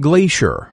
Glacier.